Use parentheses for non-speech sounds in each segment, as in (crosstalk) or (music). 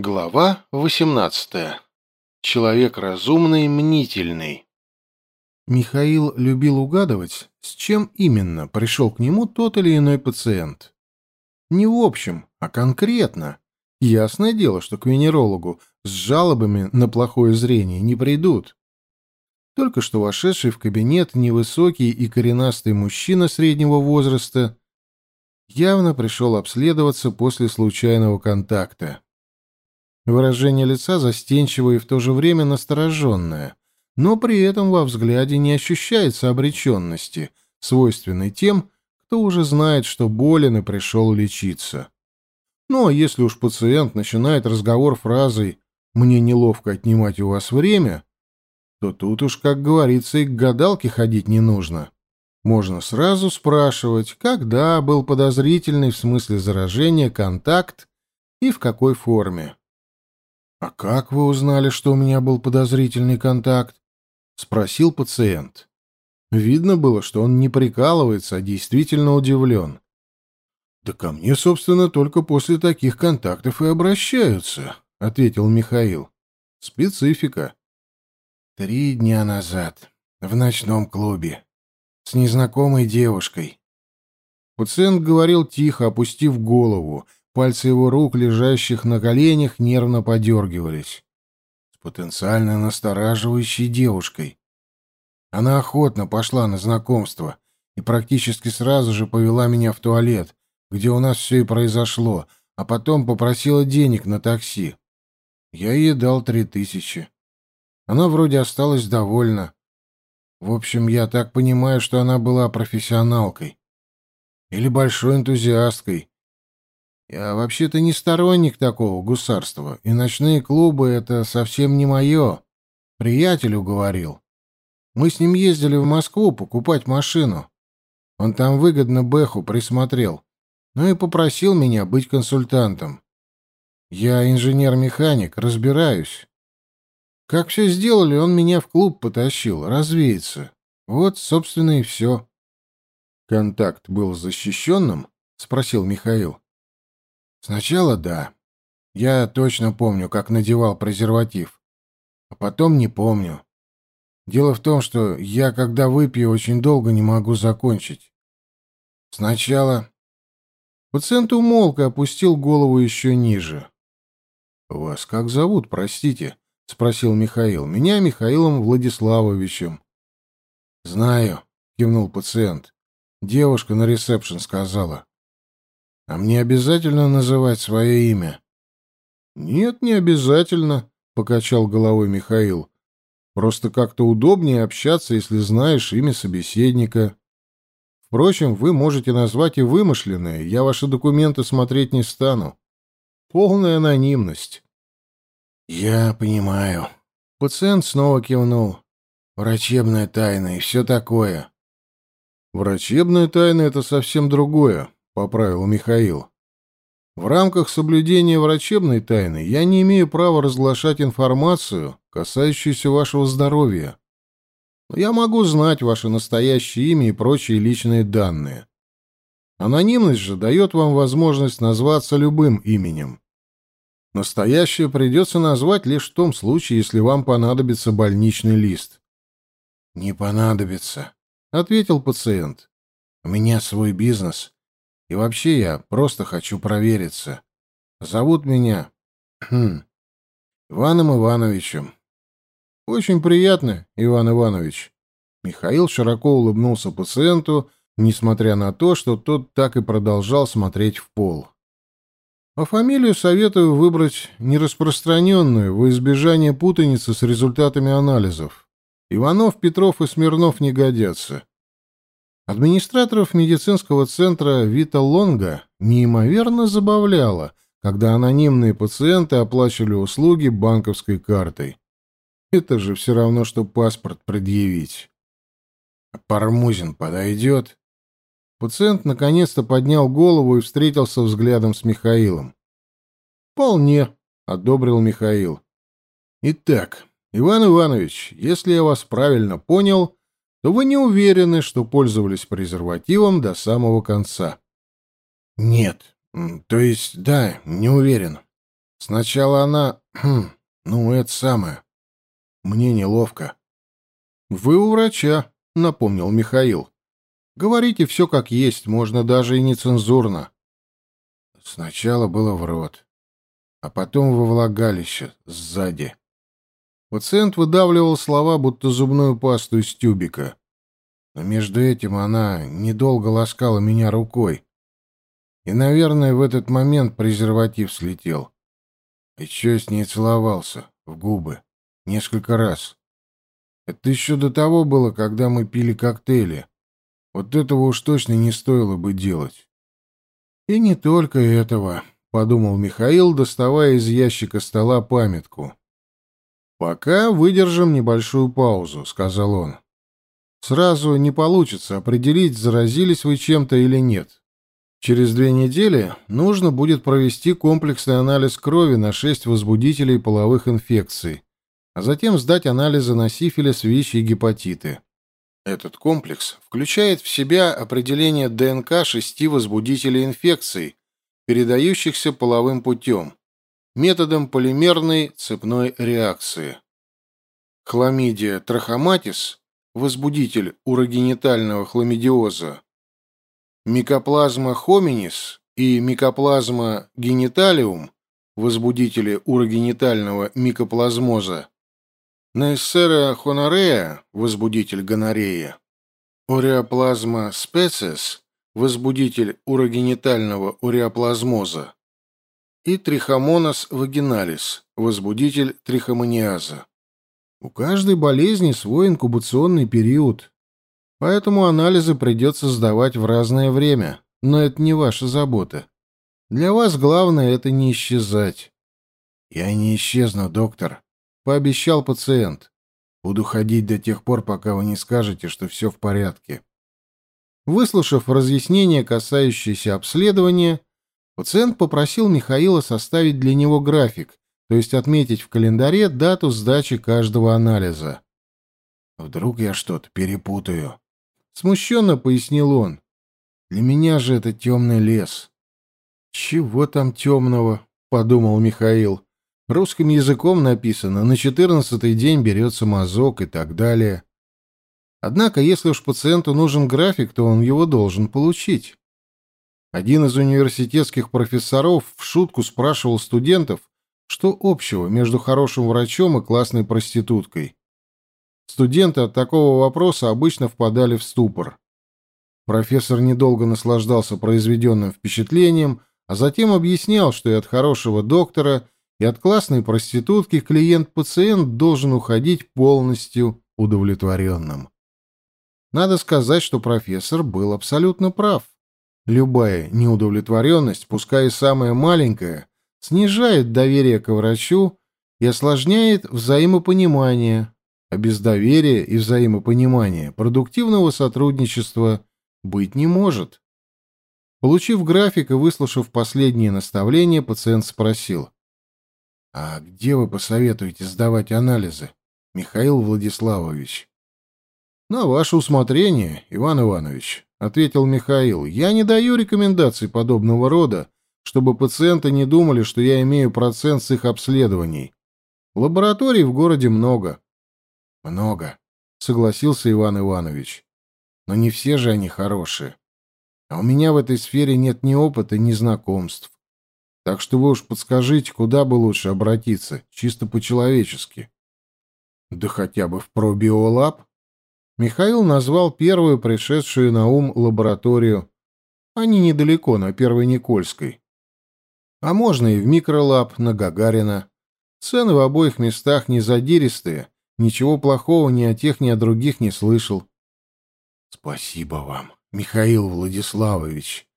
Глава 18. Человек разумный, мнительный. Михаил любил угадывать, с чем именно пришел к нему тот или иной пациент. Не в общем, а конкретно. Ясное дело, что к венерологу с жалобами на плохое зрение не придут. Только что вошедший в кабинет невысокий и коренастый мужчина среднего возраста явно пришел обследоваться после случайного контакта. Выражение лица застенчивое и в то же время настороженное, но при этом во взгляде не ощущается обреченности, свойственной тем, кто уже знает, что болен и пришел лечиться. Ну а если уж пациент начинает разговор фразой «мне неловко отнимать у вас время», то тут уж, как говорится, и к гадалке ходить не нужно. Можно сразу спрашивать, когда был подозрительный в смысле заражения контакт и в какой форме. «А как вы узнали, что у меня был подозрительный контакт?» — спросил пациент. Видно было, что он не прикалывается, а действительно удивлен. «Да ко мне, собственно, только после таких контактов и обращаются», — ответил Михаил. «Специфика». «Три дня назад, в ночном клубе, с незнакомой девушкой». Пациент говорил тихо, опустив голову, — Пальцы его рук, лежащих на коленях, нервно подергивались. С потенциально настораживающей девушкой. Она охотно пошла на знакомство и практически сразу же повела меня в туалет, где у нас все и произошло, а потом попросила денег на такси. Я ей дал три тысячи. Она вроде осталась довольна. В общем, я так понимаю, что она была профессионалкой. Или большой энтузиасткой, я вообще-то не сторонник такого гусарства, и ночные клубы — это совсем не мое. Приятелю говорил. Мы с ним ездили в Москву покупать машину. Он там выгодно Бэху присмотрел, ну и попросил меня быть консультантом. Я инженер-механик, разбираюсь. Как все сделали, он меня в клуб потащил, развеяться. Вот, собственно, и все. «Контакт был защищенным?» — спросил Михаил. Сначала да. Я точно помню, как надевал презерватив. А потом не помню. Дело в том, что я, когда выпью, очень долго не могу закончить. Сначала... Пациент умолк и опустил голову еще ниже. «Вас как зовут, простите?» — спросил Михаил. «Меня Михаилом Владиславовичем». «Знаю», — кивнул пациент. Девушка на ресепшн сказала. А мне обязательно называть свое имя? Нет, не обязательно, покачал головой Михаил. Просто как-то удобнее общаться, если знаешь имя собеседника. Впрочем, вы можете назвать и вымышленное, я ваши документы смотреть не стану. Полная анонимность. Я понимаю. Пациент снова кивнул. Врачебная тайна и все такое. Врачебная тайна — это совсем другое поправил Михаил. В рамках соблюдения врачебной тайны я не имею права разглашать информацию, касающуюся вашего здоровья. Но я могу знать ваше настоящее имя и прочие личные данные. Анонимность же дает вам возможность назваться любым именем. Настоящее придется назвать лишь в том случае, если вам понадобится больничный лист. «Не понадобится», — ответил пациент. «У меня свой бизнес, и вообще я просто хочу провериться. Зовут меня (clears throat) Иваном Ивановичем. Очень приятно, Иван Иванович. Михаил широко улыбнулся пациенту, несмотря на то, что тот так и продолжал смотреть в пол. А фамилию советую выбрать нераспространенную во избежание путаницы с результатами анализов. Иванов, Петров и Смирнов не годятся. Администраторов медицинского центра Вита Лонга неимоверно забавляло, когда анонимные пациенты оплачивали услуги банковской картой. Это же все равно, что паспорт предъявить. Пармузин подойдет? Пациент наконец-то поднял голову и встретился взглядом с Михаилом. «Вполне», — одобрил Михаил. «Итак, Иван Иванович, если я вас правильно понял, то вы не уверены, что пользовались презервативом до самого конца. Нет. То есть, да, не уверен. Сначала она... Хм, ну, это самое. Мне неловко. Вы у врача, напомнил Михаил. Говорите все как есть, можно даже и нецензурно. Сначала было в рот, а потом во влагалище, сзади. Пациент выдавливал слова, будто зубную пасту из тюбика. Но между этим она недолго ласкала меня рукой. И, наверное, в этот момент презерватив слетел. Что с ней целовался? В губы. Несколько раз. Это еще до того было, когда мы пили коктейли. Вот этого уж точно не стоило бы делать. И не только этого, — подумал Михаил, доставая из ящика стола памятку. «Пока выдержим небольшую паузу», — сказал он. «Сразу не получится определить, заразились вы чем-то или нет. Через две недели нужно будет провести комплексный анализ крови на шесть возбудителей половых инфекций, а затем сдать анализы на сифилис, ВИЧ и гепатиты. Этот комплекс включает в себя определение ДНК шести возбудителей инфекций, передающихся половым путем, методом полимерной цепной реакции. Хламидия трахоматис, возбудитель урогенитального хламидиоза, Микоплазма хоминис и микоплазма гениталиум, возбудители урогенитального микоплазмоза, Нейсера хонорея, возбудитель гонореи, Ореоплазма специс, возбудитель урогенитального уреоплазмоза, и Трихомонос вагиналис, возбудитель трихомониаза. У каждой болезни свой инкубационный период, Поэтому анализы придется сдавать в разное время, но это не ваша забота. Для вас главное — это не исчезать. «Я не исчезну, доктор», — пообещал пациент. «Буду ходить до тех пор, пока вы не скажете, что все в порядке». Выслушав разъяснение, касающееся обследования, пациент попросил Михаила составить для него график, то есть отметить в календаре дату сдачи каждого анализа. «Вдруг я что-то перепутаю?» Смущенно пояснил он. Для меня же это темный лес. Чего там темного? Подумал Михаил. Русским языком написано, на четырнадцатый день берется мазок и так далее. Однако, если уж пациенту нужен график, то он его должен получить. Один из университетских профессоров в шутку спрашивал студентов, что общего между хорошим врачом и классной проституткой. Студенты от такого вопроса обычно впадали в ступор. Профессор недолго наслаждался произведенным впечатлением, а затем объяснял, что и от хорошего доктора, и от классной проститутки клиент-пациент должен уходить полностью удовлетворенным. Надо сказать, что профессор был абсолютно прав. Любая неудовлетворенность, пускай и самая маленькая, снижает доверие к врачу и осложняет взаимопонимание, а без доверия и взаимопонимания продуктивного сотрудничества быть не может. Получив график и выслушав последние наставления, пациент спросил. «А где вы посоветуете сдавать анализы, Михаил Владиславович?» «На ваше усмотрение, Иван Иванович», — ответил Михаил. «Я не даю рекомендаций подобного рода, чтобы пациенты не думали, что я имею процент с их обследований. Лабораторий в городе много. Много, согласился Иван Иванович. Но не все же они хорошие. А у меня в этой сфере нет ни опыта, ни знакомств. Так что вы уж подскажите, куда бы лучше обратиться, чисто по-человечески. Да хотя бы в пробиолаб. Михаил назвал первую пришедшую на ум лабораторию. Они недалеко, на Первой Никольской. А можно и в микролаб на Гагарина. Цены в обоих местах не задиристые, Ничего плохого ни о тех, ни о других не слышал. Спасибо вам, Михаил Владиславович.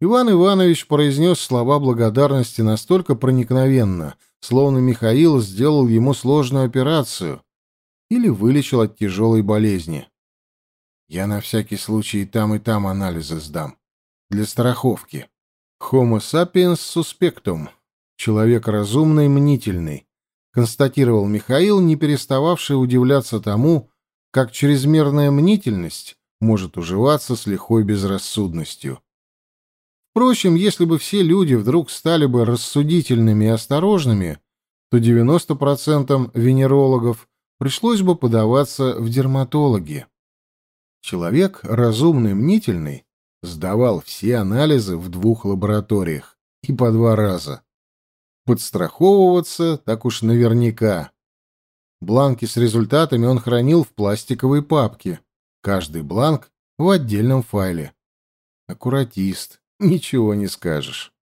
Иван Иванович произнес слова благодарности настолько проникновенно, словно Михаил сделал ему сложную операцию или вылечил от тяжелой болезни. Я на всякий случай и там, и там анализы сдам. Для страховки. Homo sapiens suspectum. Человек разумный, мнительный констатировал Михаил, не перестававший удивляться тому, как чрезмерная мнительность может уживаться с лихой безрассудностью. Впрочем, если бы все люди вдруг стали бы рассудительными и осторожными, то 90% венерологов пришлось бы подаваться в дерматологи. Человек разумный, мнительный, сдавал все анализы в двух лабораториях и по два раза. Подстраховываться так уж наверняка. Бланки с результатами он хранил в пластиковой папке, каждый бланк в отдельном файле. Аккуратист, ничего не скажешь.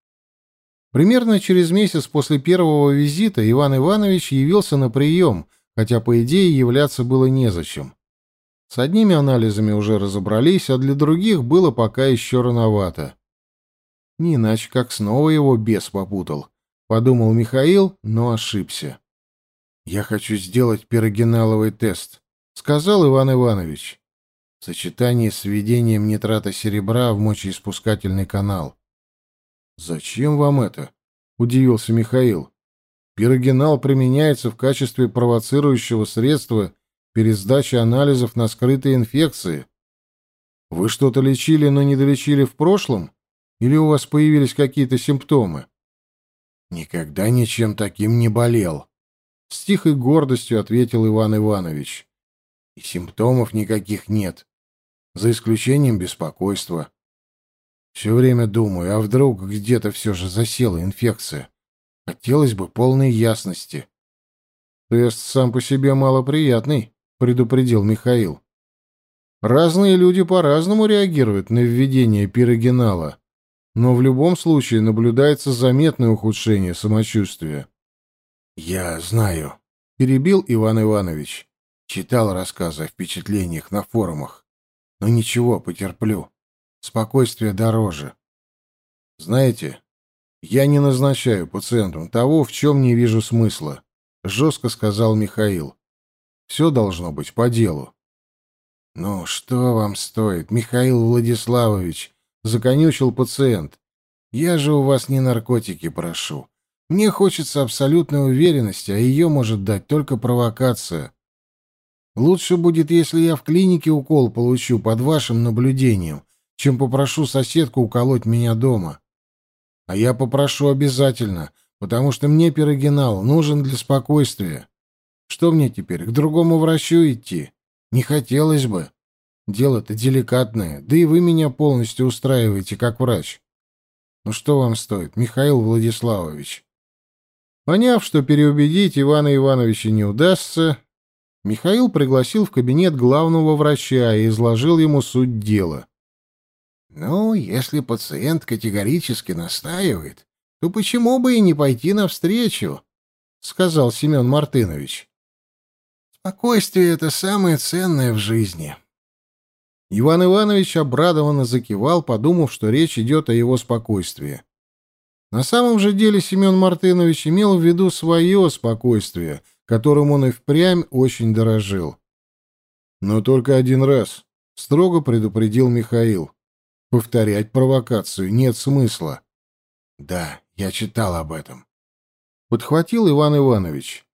Примерно через месяц после первого визита Иван Иванович явился на прием, хотя, по идее, являться было незачем. С одними анализами уже разобрались, а для других было пока еще рановато. Не иначе, как снова его бес попутал, подумал Михаил, но ошибся. «Я хочу сделать пирогеналовый тест», — сказал Иван Иванович. В сочетании с введением нитрата серебра в мочеиспускательный канал. «Зачем вам это?» — удивился Михаил. «Пирогенал применяется в качестве провоцирующего средства пересдачи анализов на скрытые инфекции. Вы что-то лечили, но не долечили в прошлом? Или у вас появились какие-то симптомы?» «Никогда ничем таким не болел», — с тихой гордостью ответил Иван Иванович. «И симптомов никаких нет, за исключением беспокойства. Все время думаю, а вдруг где-то все же засела инфекция? Хотелось бы полной ясности. Тест сам по себе малоприятный, предупредил Михаил. Разные люди по-разному реагируют на введение пирогенала, но в любом случае наблюдается заметное ухудшение самочувствия. Я знаю, перебил Иван Иванович. Читал рассказы о впечатлениях на форумах. Но ничего, потерплю. Спокойствие дороже. Знаете, я не назначаю пациентам того, в чем не вижу смысла, жестко сказал Михаил. Все должно быть по делу. Ну, что вам стоит, Михаил Владиславович, законючил пациент. Я же у вас не наркотики прошу. Мне хочется абсолютной уверенности, а ее может дать только провокация. Лучше будет, если я в клинике укол получу под вашим наблюдением, чем попрошу соседку уколоть меня дома. А я попрошу обязательно, потому что мне пирогенал нужен для спокойствия. Что мне теперь, к другому врачу идти? Не хотелось бы. Дело-то деликатное, да и вы меня полностью устраиваете как врач. Ну что вам стоит, Михаил Владиславович? Поняв, что переубедить Ивана Ивановича не удастся, Михаил пригласил в кабинет главного врача и изложил ему суть дела. Ну, если пациент категорически настаивает, то почему бы и не пойти навстречу, сказал Семен Мартынович. Спокойствие это самое ценное в жизни. Иван Иванович обрадованно закивал, подумав, что речь идет о его спокойствии. На самом же деле Семен Мартынович имел в виду свое спокойствие, которым он и впрямь очень дорожил. Но только один раз, строго предупредил Михаил. Повторять провокацию нет смысла. Да, я читал об этом. Подхватил Иван Иванович.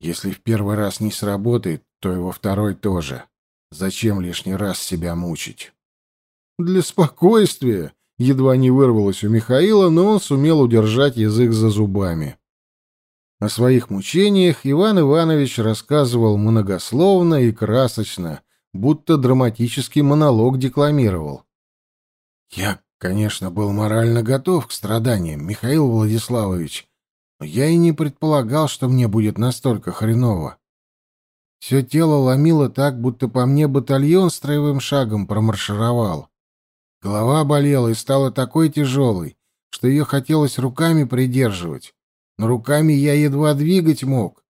Если в первый раз не сработает, то и во второй тоже. Зачем лишний раз себя мучить? Для спокойствия едва не вырвалось у Михаила, но он сумел удержать язык за зубами. О своих мучениях Иван Иванович рассказывал многословно и красочно, будто драматический монолог декламировал. Я, конечно, был морально готов к страданиям, Михаил Владиславович, но я и не предполагал, что мне будет настолько хреново. Все тело ломило так, будто по мне батальон строевым шагом промаршировал. Голова болела и стала такой тяжелой, что ее хотелось руками придерживать, но руками я едва двигать мог.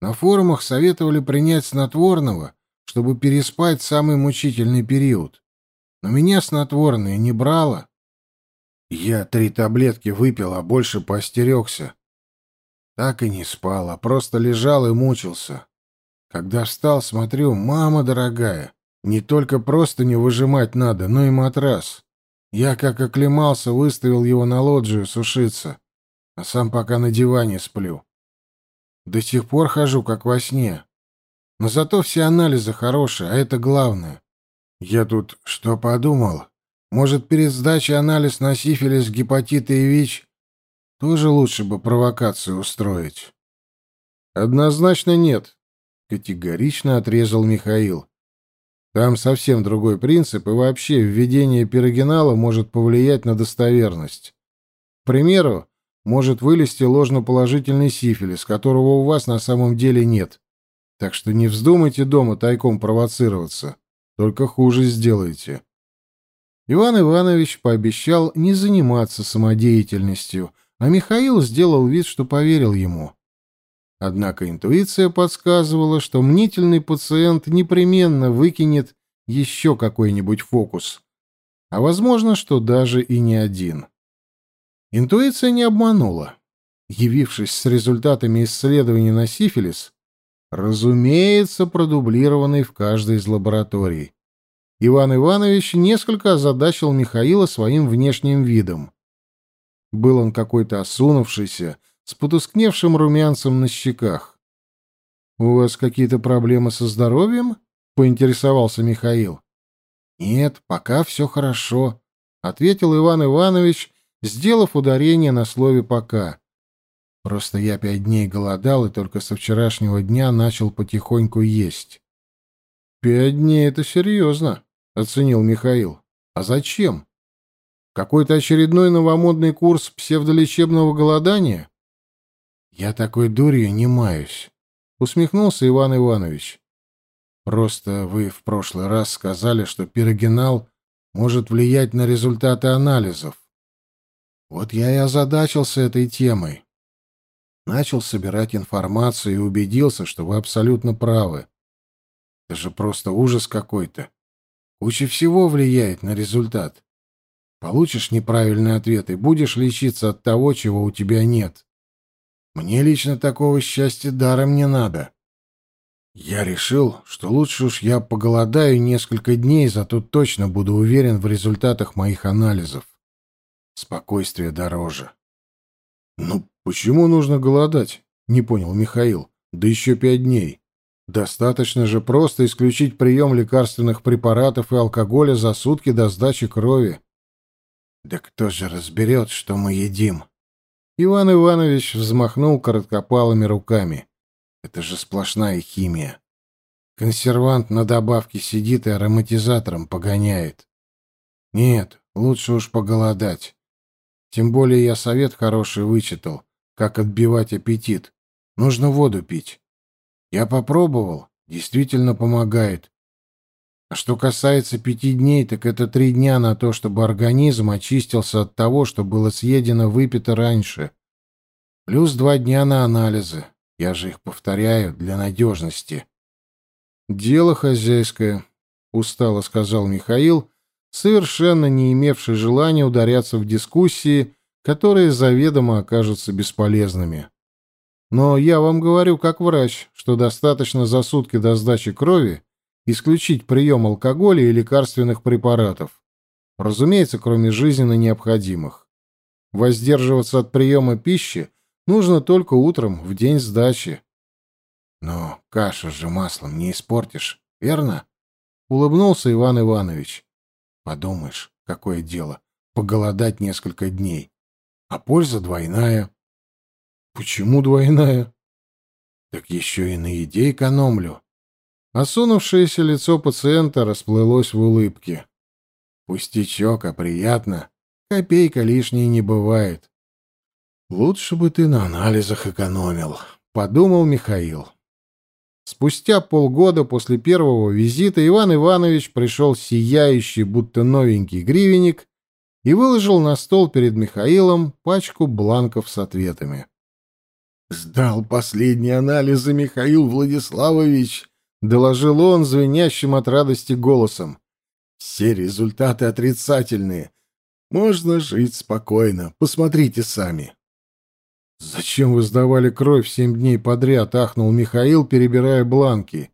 На форумах советовали принять снотворного, чтобы переспать самый мучительный период но меня снотворное не брало. Я три таблетки выпил, а больше поостерегся. Так и не спал, а просто лежал и мучился. Когда встал, смотрю, мама дорогая, не только просто не выжимать надо, но и матрас. Я, как оклемался, выставил его на лоджию сушиться, а сам пока на диване сплю. До сих пор хожу, как во сне. Но зато все анализы хорошие, а это главное. Я тут что подумал? Может, перед сдачей анализ на сифилис, гепатит и ВИЧ тоже лучше бы провокацию устроить? Однозначно нет, категорично отрезал Михаил. Там совсем другой принцип, и вообще введение пирогенала может повлиять на достоверность. К примеру, может вылезти ложноположительный сифилис, которого у вас на самом деле нет. Так что не вздумайте дома тайком провоцироваться. Только хуже сделаете. Иван Иванович пообещал не заниматься самодеятельностью, а Михаил сделал вид, что поверил ему. Однако интуиция подсказывала, что мнительный пациент непременно выкинет еще какой-нибудь фокус, а возможно, что даже и не один. Интуиция не обманула. Явившись с результатами исследований на сифилис, разумеется, продублированный в каждой из лабораторий. Иван Иванович несколько озадачил Михаила своим внешним видом. Был он какой-то осунувшийся, с потускневшим румянцем на щеках. «У вас какие-то проблемы со здоровьем?» — поинтересовался Михаил. «Нет, пока все хорошо», — ответил Иван Иванович, сделав ударение на слове «пока». Просто я пять дней голодал и только со вчерашнего дня начал потихоньку есть. «Пять дней — это серьезно», — оценил Михаил. «А зачем? Какой-то очередной новомодный курс псевдолечебного голодания?» «Я такой дурью не маюсь», — усмехнулся Иван Иванович. «Просто вы в прошлый раз сказали, что пирогенал может влиять на результаты анализов. Вот я и озадачился этой темой. Начал собирать информацию и убедился, что вы абсолютно правы. Это же просто ужас какой-то. Куча всего влияет на результат. Получишь неправильный ответ и будешь лечиться от того, чего у тебя нет. Мне лично такого счастья даром не надо. Я решил, что лучше уж я поголодаю несколько дней, зато точно буду уверен в результатах моих анализов. Спокойствие дороже. Ну, почему нужно голодать? Не понял Михаил. Да еще пять дней. Достаточно же просто исключить прием лекарственных препаратов и алкоголя за сутки до сдачи крови. Да кто же разберет, что мы едим? Иван Иванович взмахнул короткопалыми руками. Это же сплошная химия. Консервант на добавке сидит и ароматизатором погоняет. Нет, лучше уж поголодать. Тем более я совет хороший вычитал, как отбивать аппетит. Нужно воду пить. Я попробовал, действительно помогает. А что касается пяти дней, так это три дня на то, чтобы организм очистился от того, что было съедено, выпито раньше. Плюс два дня на анализы. Я же их повторяю для надежности. «Дело хозяйское», — устало сказал Михаил, совершенно не имевший желания ударяться в дискуссии, которые заведомо окажутся бесполезными. Но я вам говорю как врач, что достаточно за сутки до сдачи крови исключить прием алкоголя и лекарственных препаратов. Разумеется, кроме жизненно необходимых. Воздерживаться от приема пищи нужно только утром, в день сдачи. Но кашу же маслом не испортишь, верно? Улыбнулся Иван Иванович. Подумаешь, какое дело, поголодать несколько дней. А польза двойная. Почему двойная? Так еще и на еде экономлю. Осунувшееся лицо пациента расплылось в улыбке. Пустячок, а приятно. Копейка лишней не бывает. Лучше бы ты на анализах экономил, подумал Михаил. Спустя полгода после первого визита Иван Иванович пришел сияющий, будто новенький гривенник, и выложил на стол перед Михаилом пачку бланков с ответами. «Сдал последние анализы Михаил Владиславович», — доложил он звенящим от радости голосом. «Все результаты отрицательные. Можно жить спокойно. Посмотрите сами». «Зачем вы сдавали кровь семь дней подряд?» — ахнул Михаил, перебирая бланки.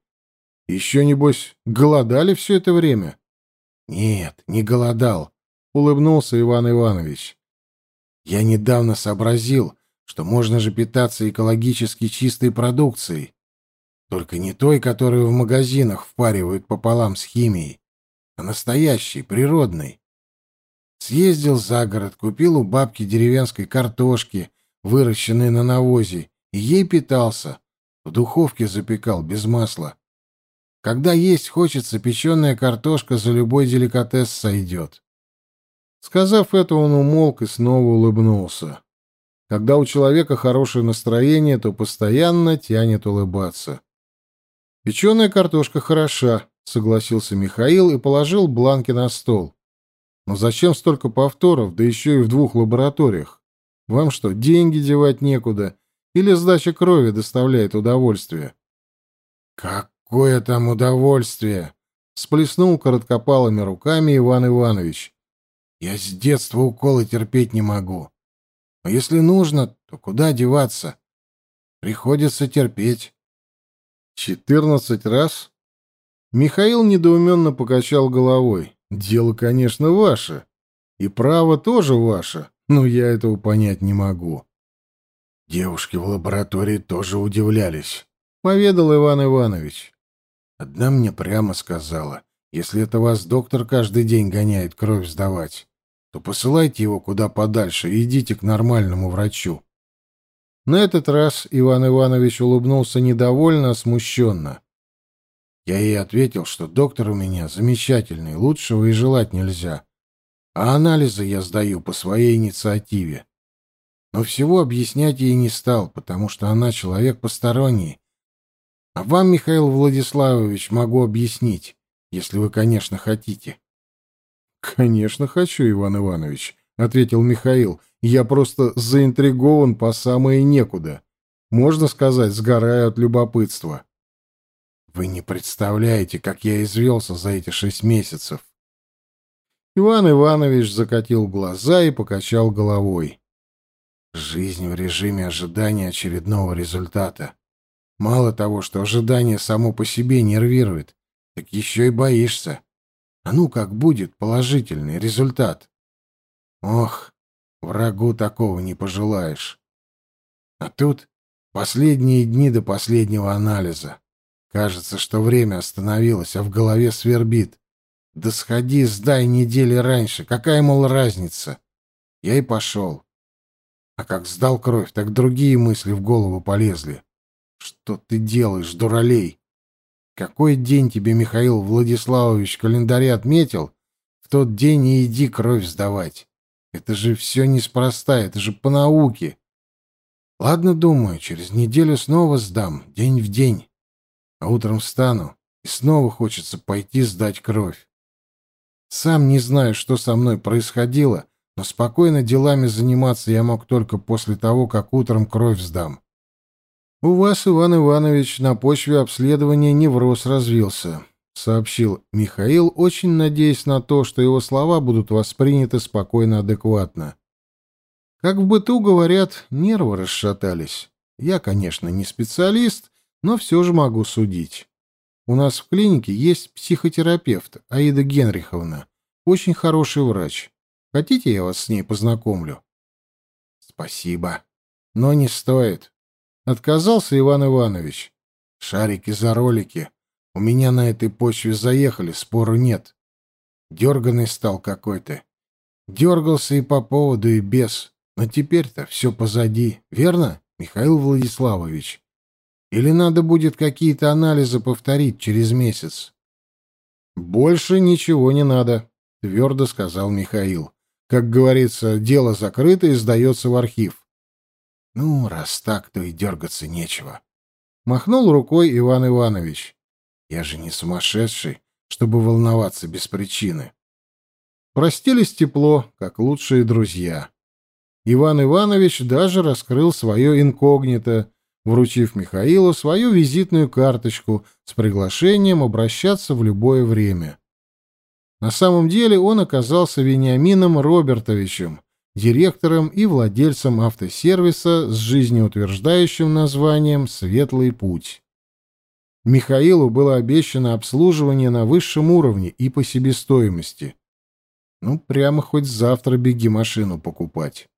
«Еще, небось, голодали все это время?» «Нет, не голодал», — улыбнулся Иван Иванович. «Я недавно сообразил, что можно же питаться экологически чистой продукцией. Только не той, которую в магазинах впаривают пополам с химией, а настоящей, природной. Съездил за город, купил у бабки деревенской картошки, выращенной на навозе, и ей питался. В духовке запекал, без масла. Когда есть хочется, печеная картошка за любой деликатес сойдет. Сказав это, он умолк и снова улыбнулся. Когда у человека хорошее настроение, то постоянно тянет улыбаться. «Печеная картошка хороша», — согласился Михаил и положил бланки на стол. «Но зачем столько повторов, да еще и в двух лабораториях? Вам что, деньги девать некуда? Или сдача крови доставляет удовольствие?» «Какое там удовольствие!» — сплеснул короткопалыми руками Иван Иванович. «Я с детства уколы терпеть не могу. А если нужно, то куда деваться? Приходится терпеть». «Четырнадцать раз?» Михаил недоуменно покачал головой. «Дело, конечно, ваше. И право тоже ваше, но я этого понять не могу». Девушки в лаборатории тоже удивлялись, — поведал Иван Иванович. Одна мне прямо сказала, если это вас доктор каждый день гоняет кровь сдавать, то посылайте его куда подальше и идите к нормальному врачу. На этот раз Иван Иванович улыбнулся недовольно, а смущенно. Я ей ответил, что доктор у меня замечательный, лучшего и желать нельзя. А анализы я сдаю по своей инициативе. Но всего объяснять ей не стал, потому что она человек посторонний, а вам, Михаил Владиславович, могу объяснить, если вы, конечно, хотите. — Конечно, хочу, Иван Иванович, — ответил Михаил. — Я просто заинтригован по самое некуда. Можно сказать, сгораю от любопытства. — Вы не представляете, как я извелся за эти шесть месяцев. Иван Иванович закатил глаза и покачал головой. Жизнь в режиме ожидания очередного результата. Мало того, что ожидание само по себе нервирует, так еще и боишься. А ну как будет положительный результат? Ох, врагу такого не пожелаешь. А тут последние дни до последнего анализа. Кажется, что время остановилось, а в голове свербит. Да сходи, сдай недели раньше. Какая, мол, разница? Я и пошел. А как сдал кровь, так другие мысли в голову полезли. Что ты делаешь, дуралей? Какой день тебе Михаил Владиславович в календаре отметил? В тот день и иди кровь сдавать. Это же все неспроста, это же по науке. Ладно, думаю, через неделю снова сдам, день в день. А утром встану, и снова хочется пойти сдать кровь. Сам не знаю, что со мной происходило, но спокойно делами заниматься я мог только после того, как утром кровь сдам. «У вас, Иван Иванович, на почве обследования невроз развился», — сообщил Михаил, очень надеясь на то, что его слова будут восприняты спокойно адекватно. Как в быту говорят, нервы расшатались. Я, конечно, не специалист, но все же могу судить. У нас в клинике есть психотерапевт Аида Генриховна, очень хороший врач. Хотите, я вас с ней познакомлю? Спасибо. Но не стоит. Отказался Иван Иванович. Шарики за ролики. У меня на этой почве заехали, спору нет. Дерганный стал какой-то. Дергался и по поводу, и без. Но теперь-то все позади. Верно, Михаил Владиславович? Или надо будет какие-то анализы повторить через месяц? Больше ничего не надо, твердо сказал Михаил. Как говорится, дело закрыто и сдается в архив. Ну, раз так, то и дергаться нечего. Махнул рукой Иван Иванович. Я же не сумасшедший, чтобы волноваться без причины. Простились тепло, как лучшие друзья. Иван Иванович даже раскрыл свое инкогнито, вручив Михаилу свою визитную карточку с приглашением обращаться в любое время. На самом деле он оказался Вениамином Робертовичем, директором и владельцем автосервиса с жизнеутверждающим названием «Светлый путь». Михаилу было обещано обслуживание на высшем уровне и по себестоимости. Ну, прямо хоть завтра беги машину покупать.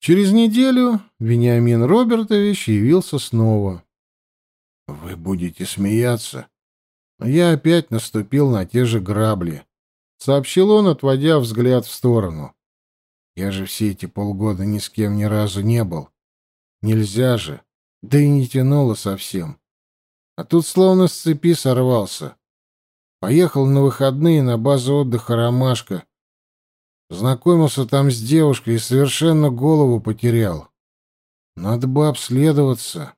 Через неделю Вениамин Робертович явился снова. «Вы будете смеяться?» Но я опять наступил на те же грабли. — сообщил он, отводя взгляд в сторону. «Я же все эти полгода ни с кем ни разу не был. Нельзя же. Да и не тянуло совсем. А тут словно с цепи сорвался. Поехал на выходные на базу отдыха «Ромашка». Знакомился там с девушкой и совершенно голову потерял. Надо бы обследоваться.